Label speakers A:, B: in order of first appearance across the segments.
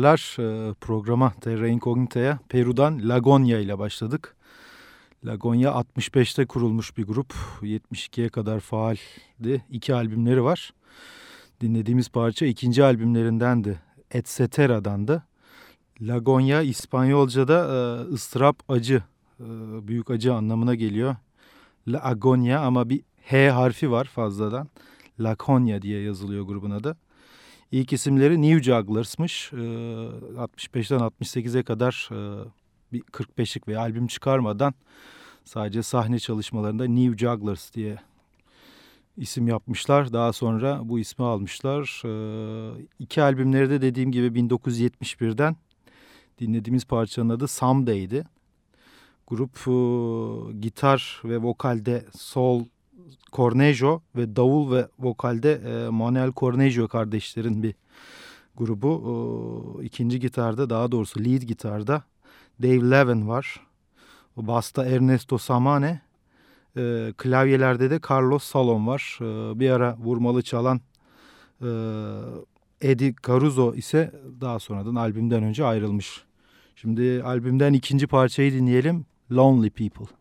A: Pazarlar. Ee, programa Terra Incognita'ya Peru'dan Lagonya ile başladık. Lagonya 65'te kurulmuş bir grup. 72'ye kadar faaldi. İki albümleri var. Dinlediğimiz parça ikinci albümlerindendi. Etceteradan da. Lagonya İspanyolca'da e, ıstırap acı, e, büyük acı anlamına geliyor. La Agonia ama bir H harfi var fazladan. Laconia diye yazılıyor grubun adı. İlk isimleri New Jugglers'mış. 65'ten 68'e kadar e, bir 45'lik bir albüm çıkarmadan sadece sahne çalışmalarında New Jugglers diye isim yapmışlar. Daha sonra bu ismi almışlar. E, iki albümleri de dediğim gibi 1971'den dinlediğimiz parçanın adı Someday'di. Grup e, gitar ve vokalde Sol Cornejo ve davul ve vokalde e, Manuel Cornejo kardeşlerin bir grubu. E, ikinci gitarda daha doğrusu lead gitarda Dave Levin var. Basta Ernesto Samane. E, klavyelerde de Carlos Salom var. E, bir ara vurmalı çalan e, Eddie Caruso ise daha sonradan albümden önce ayrılmış. Şimdi albümden ikinci parçayı dinleyelim. Lonely People.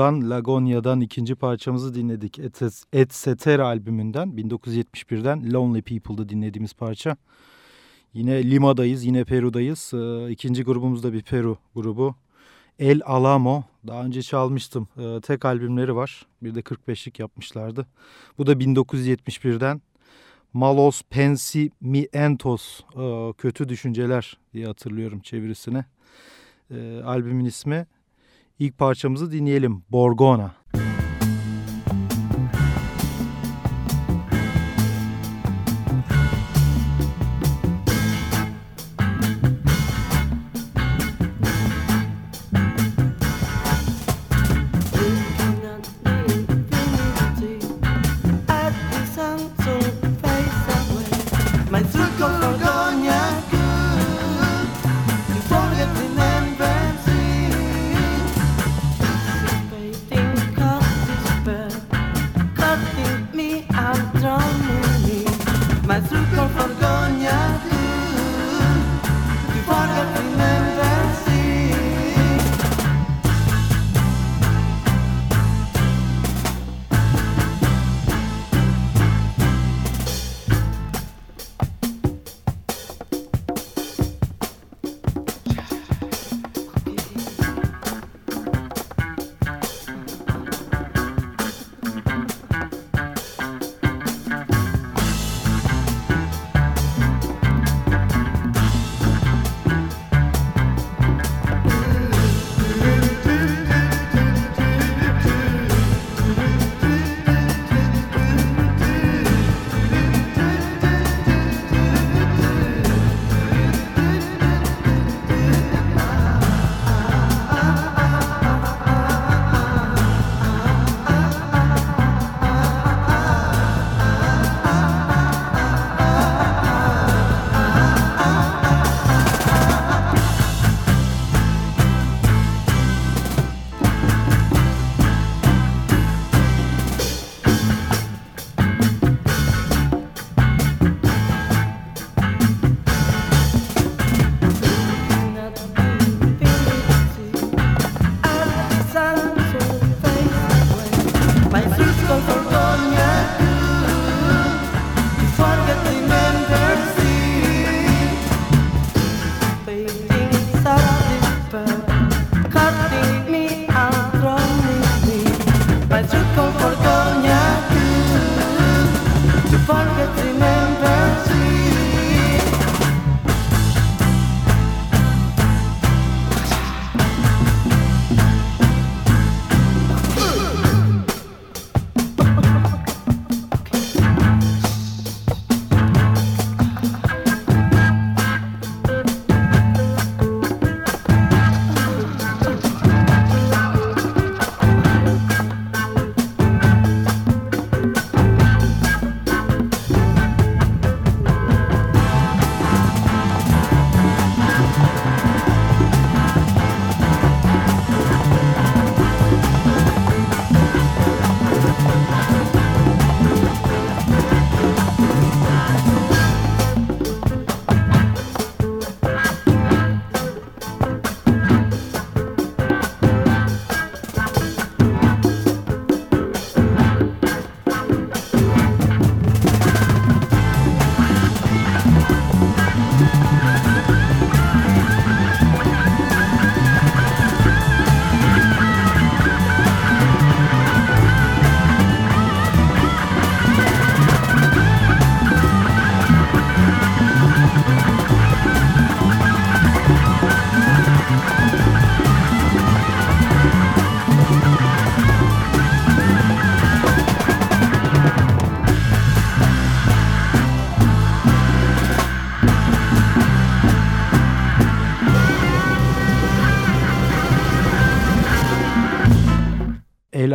A: Peru'dan Lagonia'dan ikinci parçamızı dinledik. Et, Et Cetera albümünden 1971'den Lonely People'da dinlediğimiz parça. Yine Lima'dayız, yine Peru'dayız. Ee, ikinci grubumuz da bir Peru grubu. El Alamo. Daha önce çalmıştım. Ee, tek albümleri var. Bir de 45'lik yapmışlardı. Bu da 1971'den Malos Pensimientos. Ee, kötü düşünceler diye hatırlıyorum çevirisine. Albümün ismi. İlk parçamızı dinleyelim. Borgona. El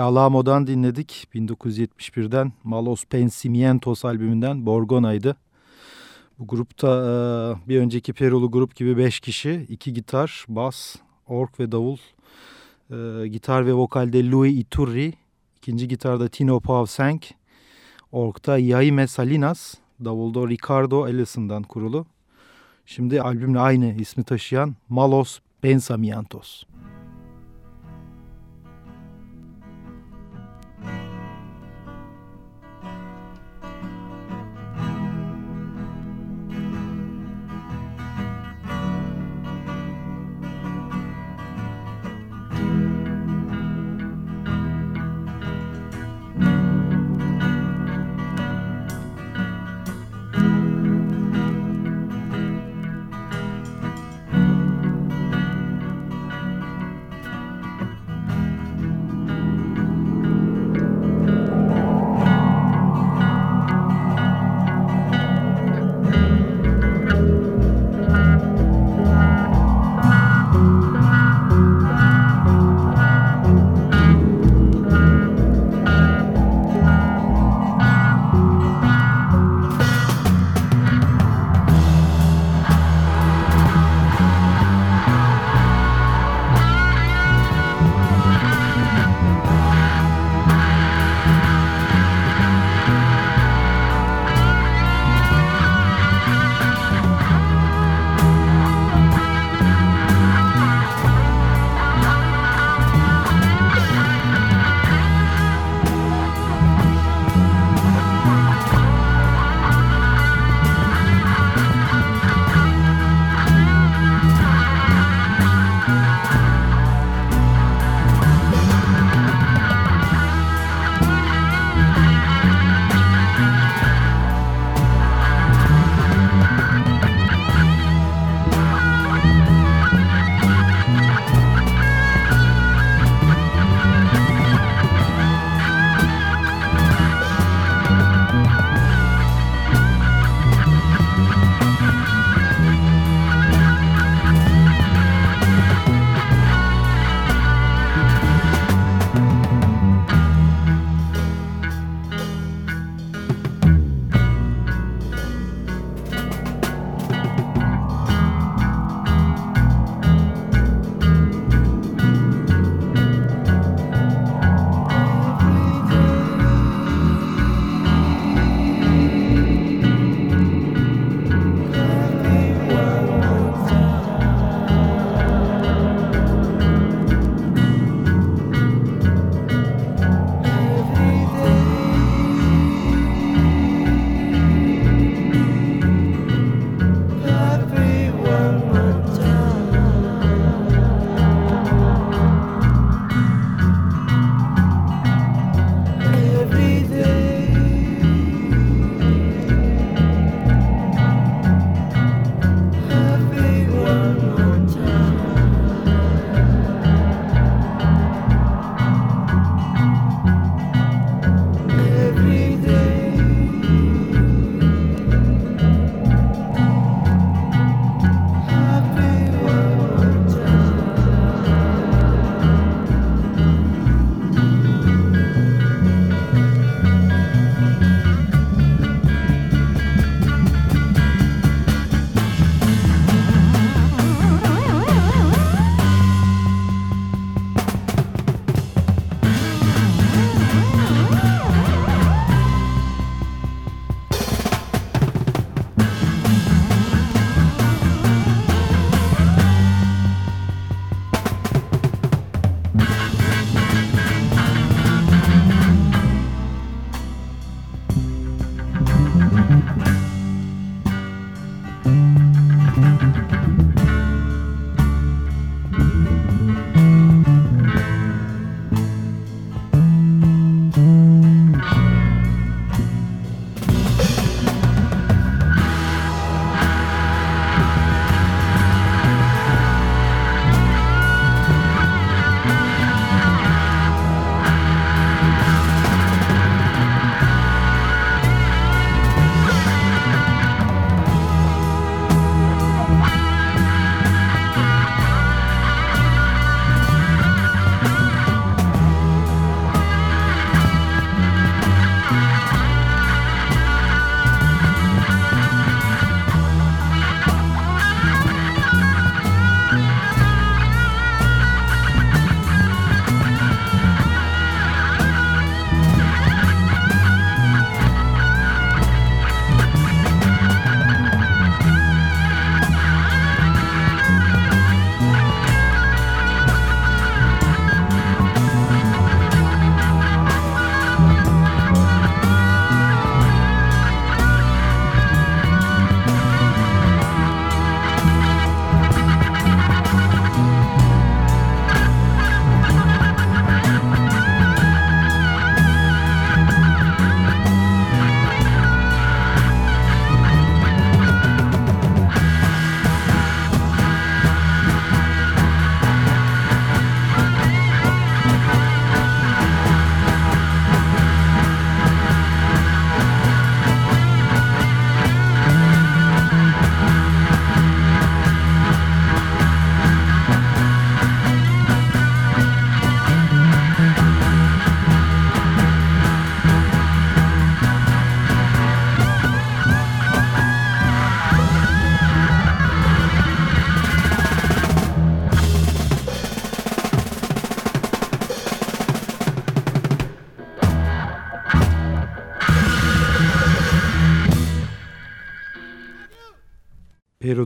A: Alamo'dan dinledik. 1971'den Malos Pensimientos albümünden Borgona'ydı. Bu grupta e, bir önceki Perulu grup gibi 5 kişi, 2 gitar, bas, ork ve davul. E, gitar ve vokalde Louis Iturri, ikinci gitarda Tino Pavsenk, orkta Jaime Salinas, davulda Ricardo Ellison'dan kurulu. Şimdi albümle aynı ismi taşıyan Malos Pensamientos.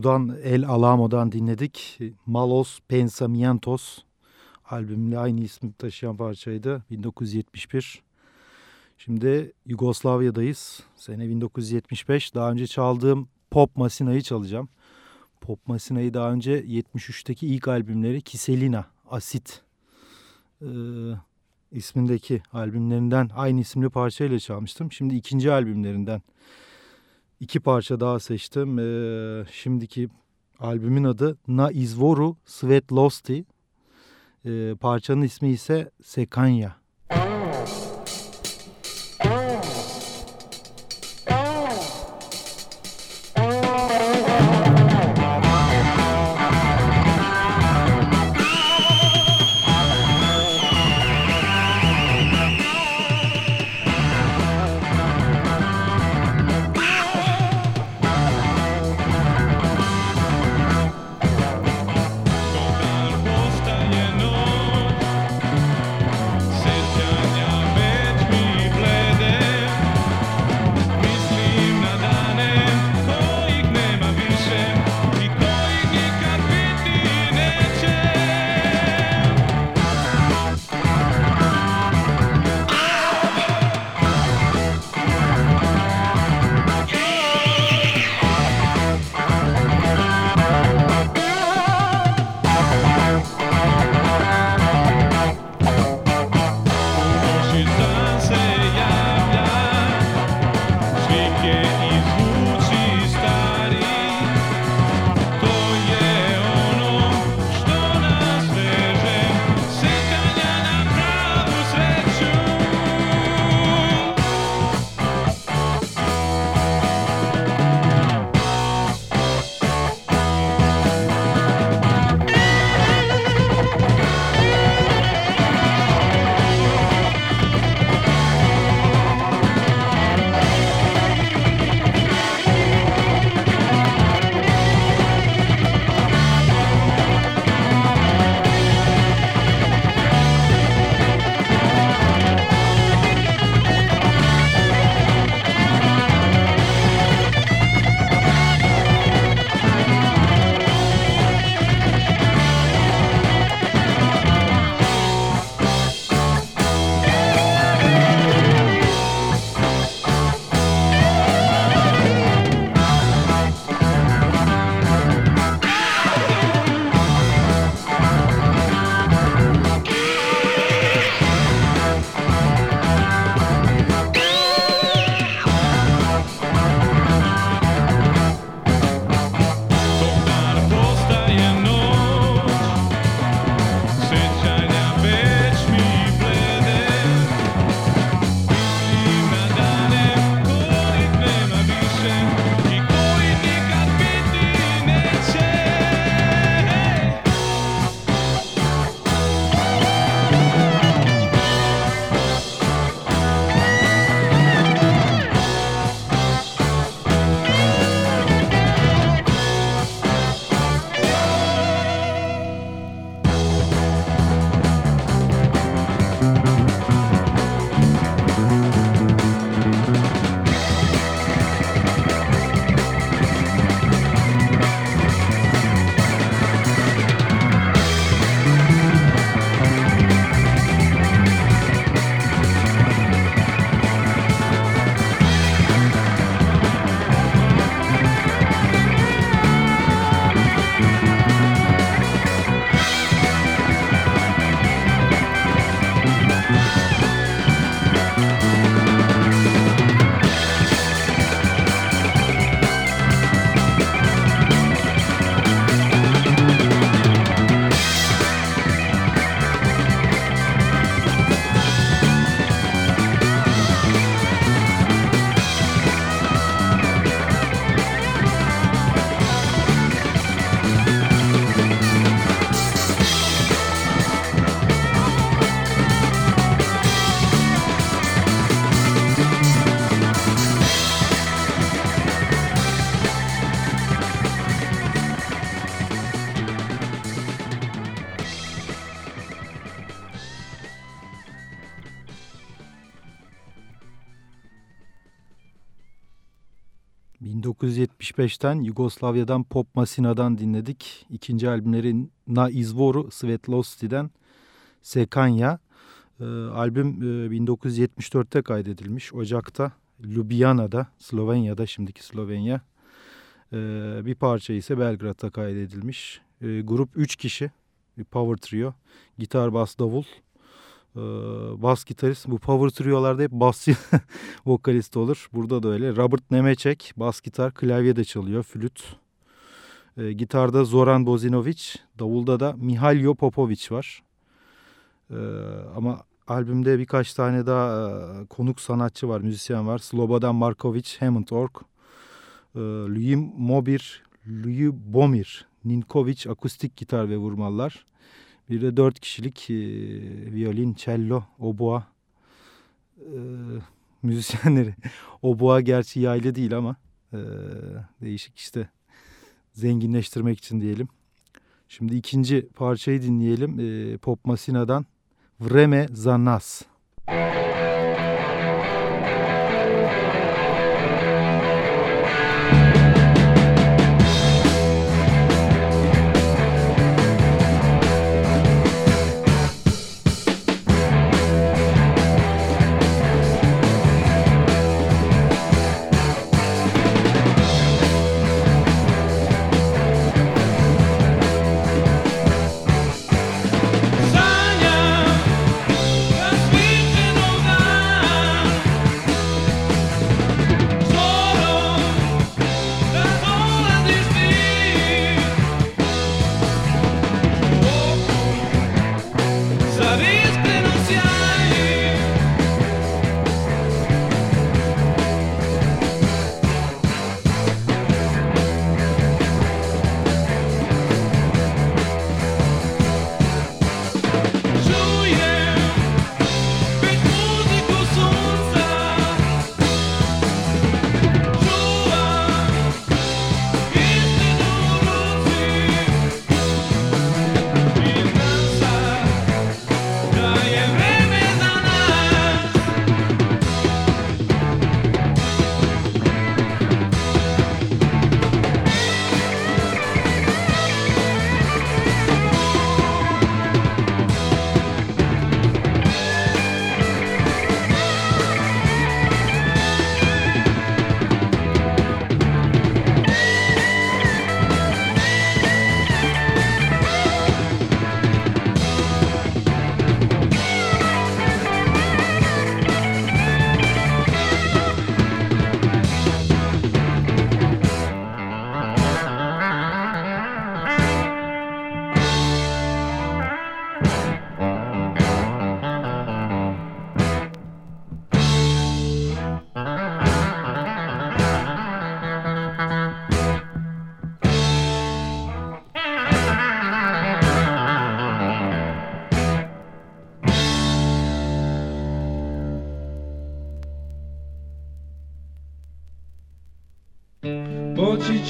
A: Peru'dan El Alamo'dan dinledik. Malos Pensamientos albümle aynı ismi taşıyan parçaydı. 1971. Şimdi Yugoslavya'dayız. Sene 1975. Daha önce çaldığım Pop Masina'yı çalacağım. Pop Masina'yı daha önce 73'teki ilk albümleri Kiselina, Asit e, ismindeki albümlerinden aynı isimli parçayla çalmıştım. Şimdi ikinci albümlerinden iki parça daha seçtim. E, şimdiki albümün adı Na Izvoru Svetlosti. E, parçanın ismi ise Sekanya. 1975'ten Yugoslavya'dan Pop Masina'dan dinledik. İkinci albümleri Na İzvoru Svetlosti'den Sekanya. E, albüm e, 1974'te kaydedilmiş. Ocak'ta Ljubljana'da, Slovenya'da şimdiki Slovenya. E, bir parça ise Belgrad'da kaydedilmiş. E, grup 3 kişi. Power trio. Gitar, bas, davul. E, bas gitarist. Bu power trio'larda hep basçı vokalist olur. Burada da öyle. Robert Nemecek bas gitar, klavye de çalıyor, flüt. E, gitarda Zoran Bozinovic, davulda da Mihaljo Popovic var. E, ama albümde birkaç tane daha e, konuk sanatçı var, müzisyen var. Slobodan Markovic, Hammond Org, e, Louis Mobir, Louis Bomir, Ninkovic akustik gitar ve vurmalar. Bir de dört kişilik e, violin, cello, oboa e, müzisyenleri. oboa gerçi yaylı değil ama e, değişik işte zenginleştirmek için diyelim. Şimdi ikinci parçayı dinleyelim. E, Pop Masina'dan Vreme za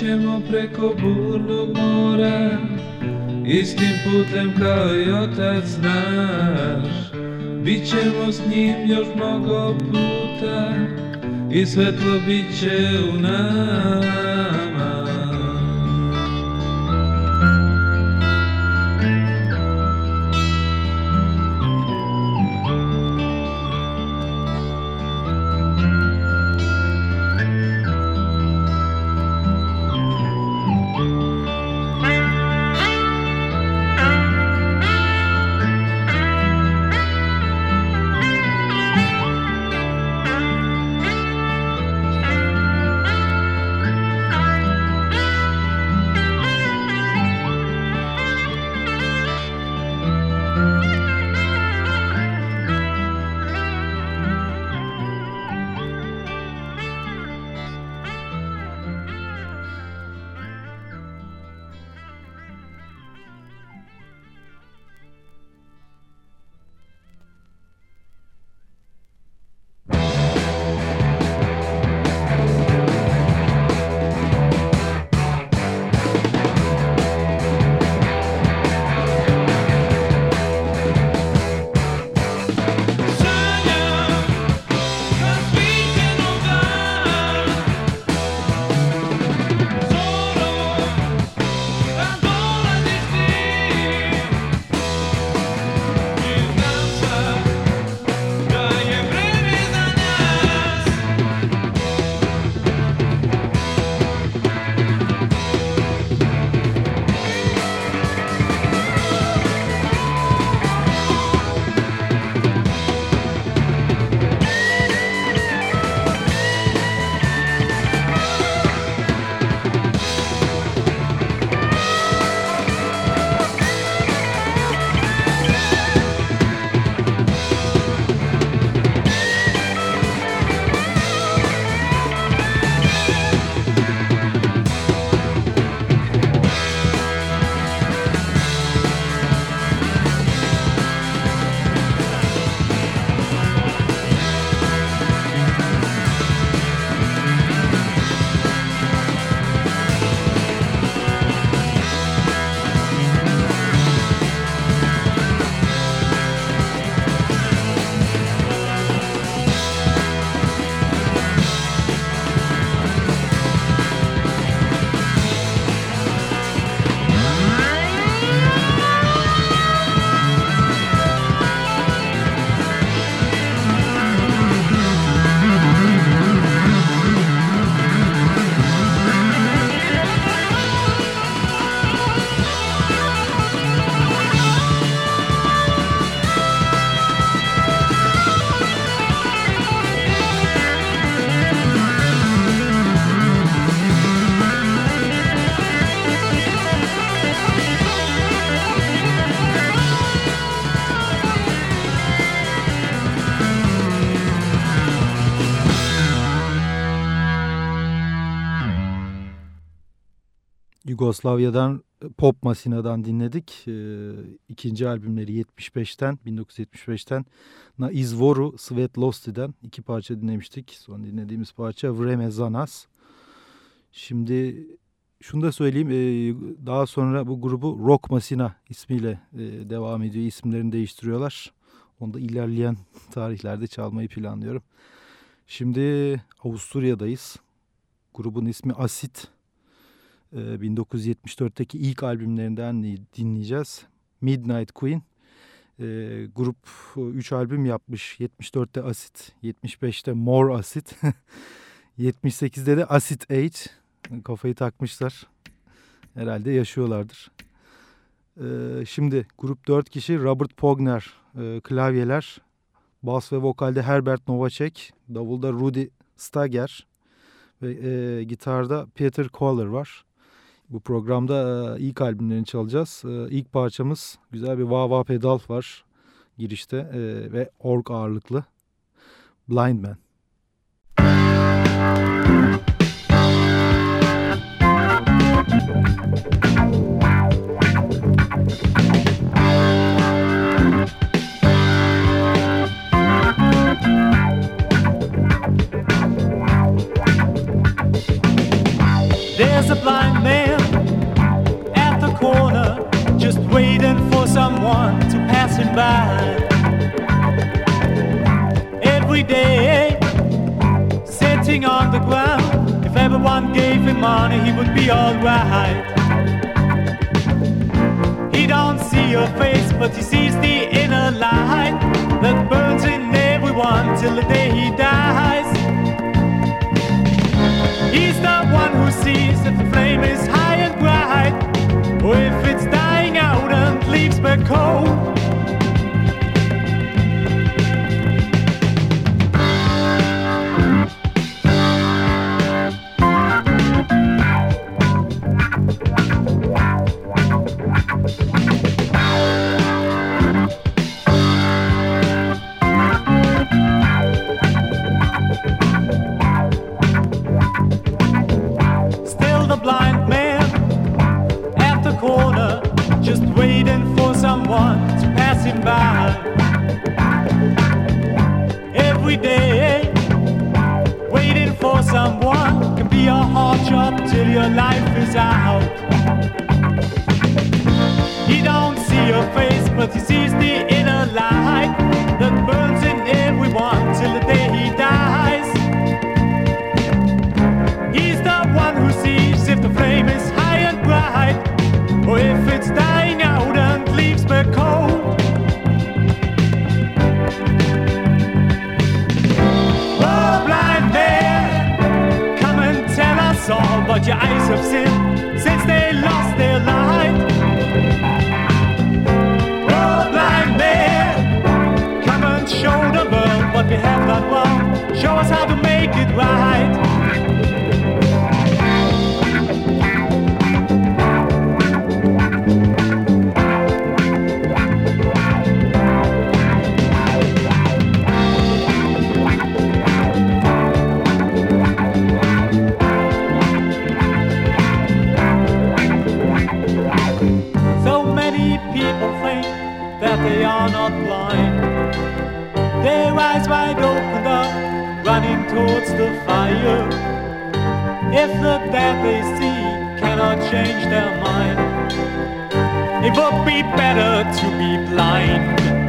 A: nas.
B: Počićemo preko burnog mora Istim putem kao i otac naš Bićemo s njim još mnogo puta I svetlo bit će u nama
C: Yugoslavya'dan Pop Masina'dan dinledik. Ee, ikinci albümleri 75'ten 1975'ten Na Izvoru Svetlosti'den iki parça dinlemiştik. Son dinlediğimiz parça Vreme Zanas. Şimdi şunu da söyleyeyim. E, daha sonra bu grubu Rock Masina ismiyle e, devam ediyor. İsimlerini değiştiriyorlar. Onu da ilerleyen tarihlerde çalmayı planlıyorum. Şimdi Avusturya'dayız. Grubun ismi Asit. 1974'teki ee, ilk albümlerinden dinleyeceğiz. Midnight Queen. E, grup 3 albüm yapmış. 74'te Acid, 75'te More Acid, 78'de de Acid Age. Kafayı takmışlar. Herhalde yaşıyorlardır. E, şimdi grup 4 kişi Robert Pogner e, klavyeler, bas ve vokalde Herbert Novacek, davulda Rudy Stager ve e, gitarda Peter Kohler var. Bu programda ilk albümlerini çalacağız. İlk parçamız güzel bir wah pedal var girişte ve org ağırlıklı Blind Man. There's a someone to pass him by. Every day, sitting on the ground, if everyone gave him money, he would be alright. He don't see your face, but he sees the inner light that burns in everyone till the day he dies. the fire. If the death they see cannot change their mind, it would be better to be blind.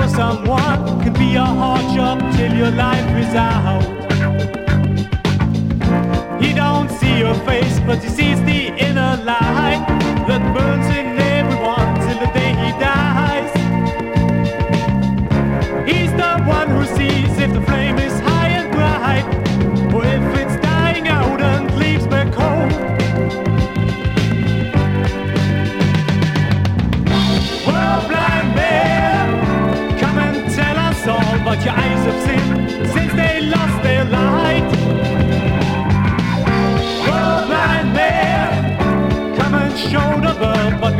C: For someone can be a hard job till your life is out. He don't see your face, but he sees the inner light that burns in everyone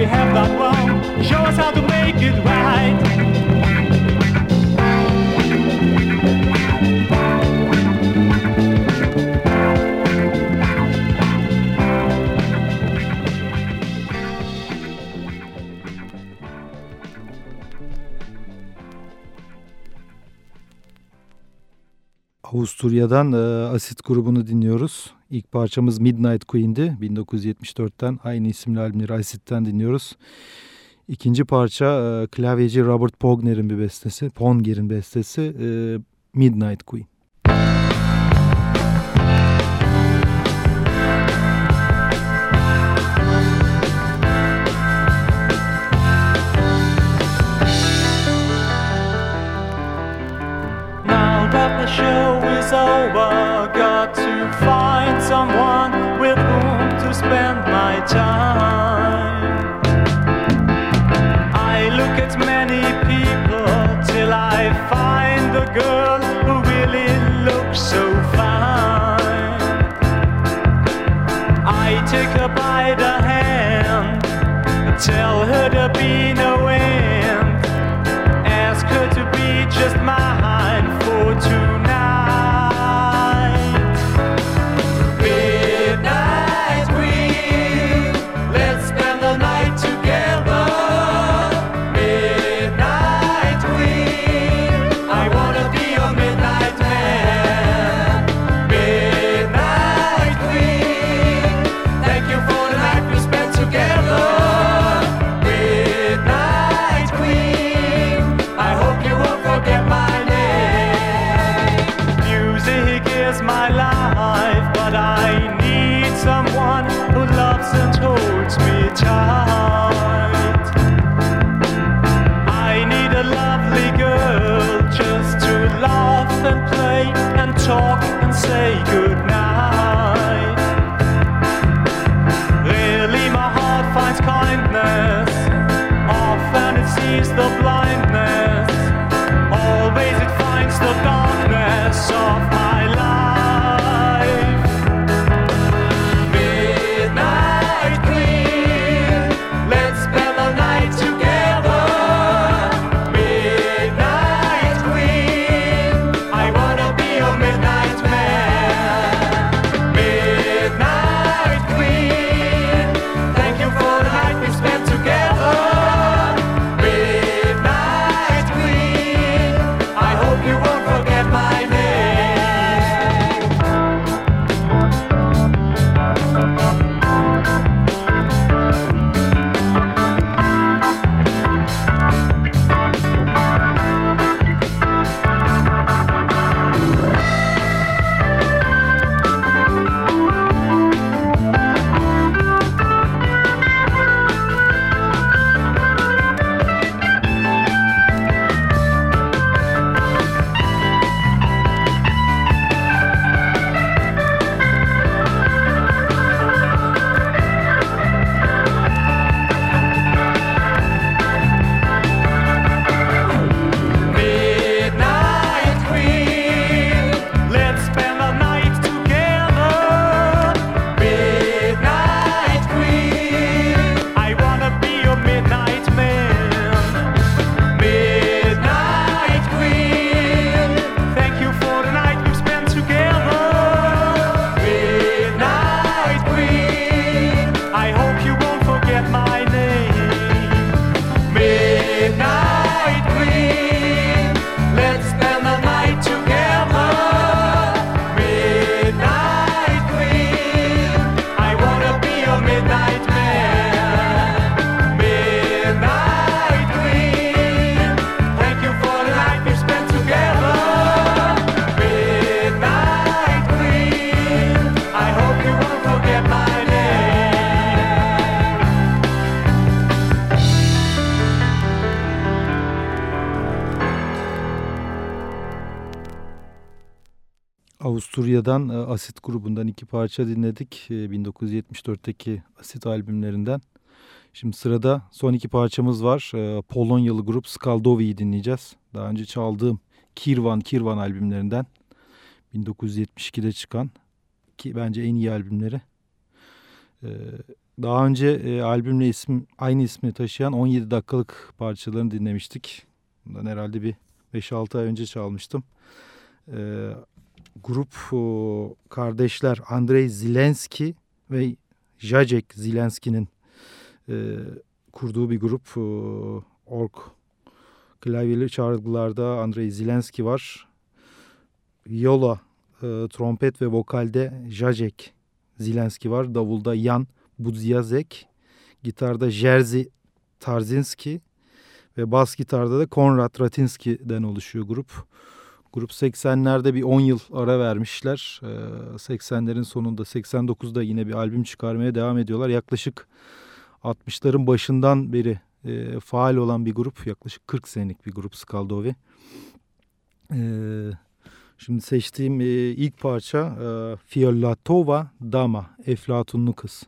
C: we have done wrong. Show us how to make it right.
A: Avusturya'dan e, Asit grubunu dinliyoruz. İlk parçamız Midnight Queen'di. 1974'ten aynı isimli albümleri Asit'ten dinliyoruz. İkinci parça e, klavyeci Robert Pogner'in bir bestesi, Ponger'in bestesi e, Midnight Queen.
C: Now that the show is over, got to find someone with whom to spend my time.
A: Asit grubundan iki parça dinledik. 1974'teki Asit albümlerinden. Şimdi sırada son iki parçamız var. Polonyalı grup Skaldovi'yi dinleyeceğiz. Daha önce çaldığım Kirvan Kirvan albümlerinden. 1972'de çıkan ki bence en iyi albümleri. Daha önce albümle isim aynı ismi taşıyan 17 dakikalık parçalarını dinlemiştik. Bundan herhalde bir 5-6 ay önce çalmıştım. E, grup o, kardeşler Andrei Zilenski ve Jacek Zilenski'nin e, kurduğu bir grup. E, ork klavyeli çalgılarda Andrei Zilenski var. Viola, e, trompet ve vokalde Jacek Zilenski var. Davulda Jan Budziazek. Gitarda Jerzy Tarzinski ve bas gitarda da Konrad Ratinski'den oluşuyor grup. Grup 80'lerde bir 10 yıl ara vermişler. 80'lerin ee, sonunda 89'da yine bir albüm çıkarmaya devam ediyorlar. Yaklaşık 60'ların başından beri e, faal olan bir grup. Yaklaşık 40 senelik bir grup Skaldovi. Ee, şimdi seçtiğim e, ilk parça e, Fiolatova Dama, Eflatunlu Kız.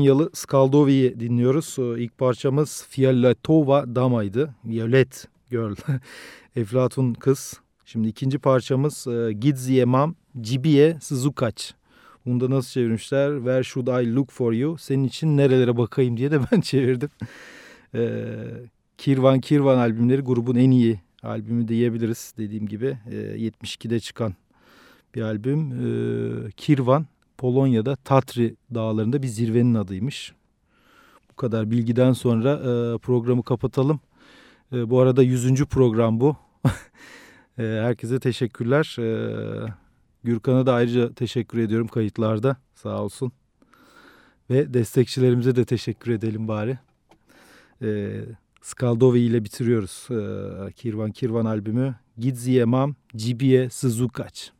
D: Polonyalı Skaldovi'yi dinliyoruz. Ee, ilk parçamız Fioletova Dama'ydı. Violet Girl. Eflatun Kız. Şimdi ikinci parçamız e, Gidzie Mam Cibiye Suzukaç. Bunu da nasıl çevirmişler? Where should I look for you? Senin için nerelere bakayım diye de ben çevirdim. Ee, Kirvan Kirvan albümleri grubun en iyi albümü diyebiliriz dediğim gibi. E, 72'de çıkan bir albüm. Kirvan Polonya'da Tatri dağlarında bir zirvenin adıymış. Bu kadar bilgiden sonra e, programı kapatalım. E, bu arada 100. program bu. e, herkese teşekkürler. E, Gürkan'a da ayrıca teşekkür ediyorum kayıtlarda. Sağ olsun. Ve destekçilerimize de teşekkür edelim bari. E, Skaldovi ile bitiriyoruz. E, Kirvan Kirvan albümü. Gidzie mam, cibiye sızukać.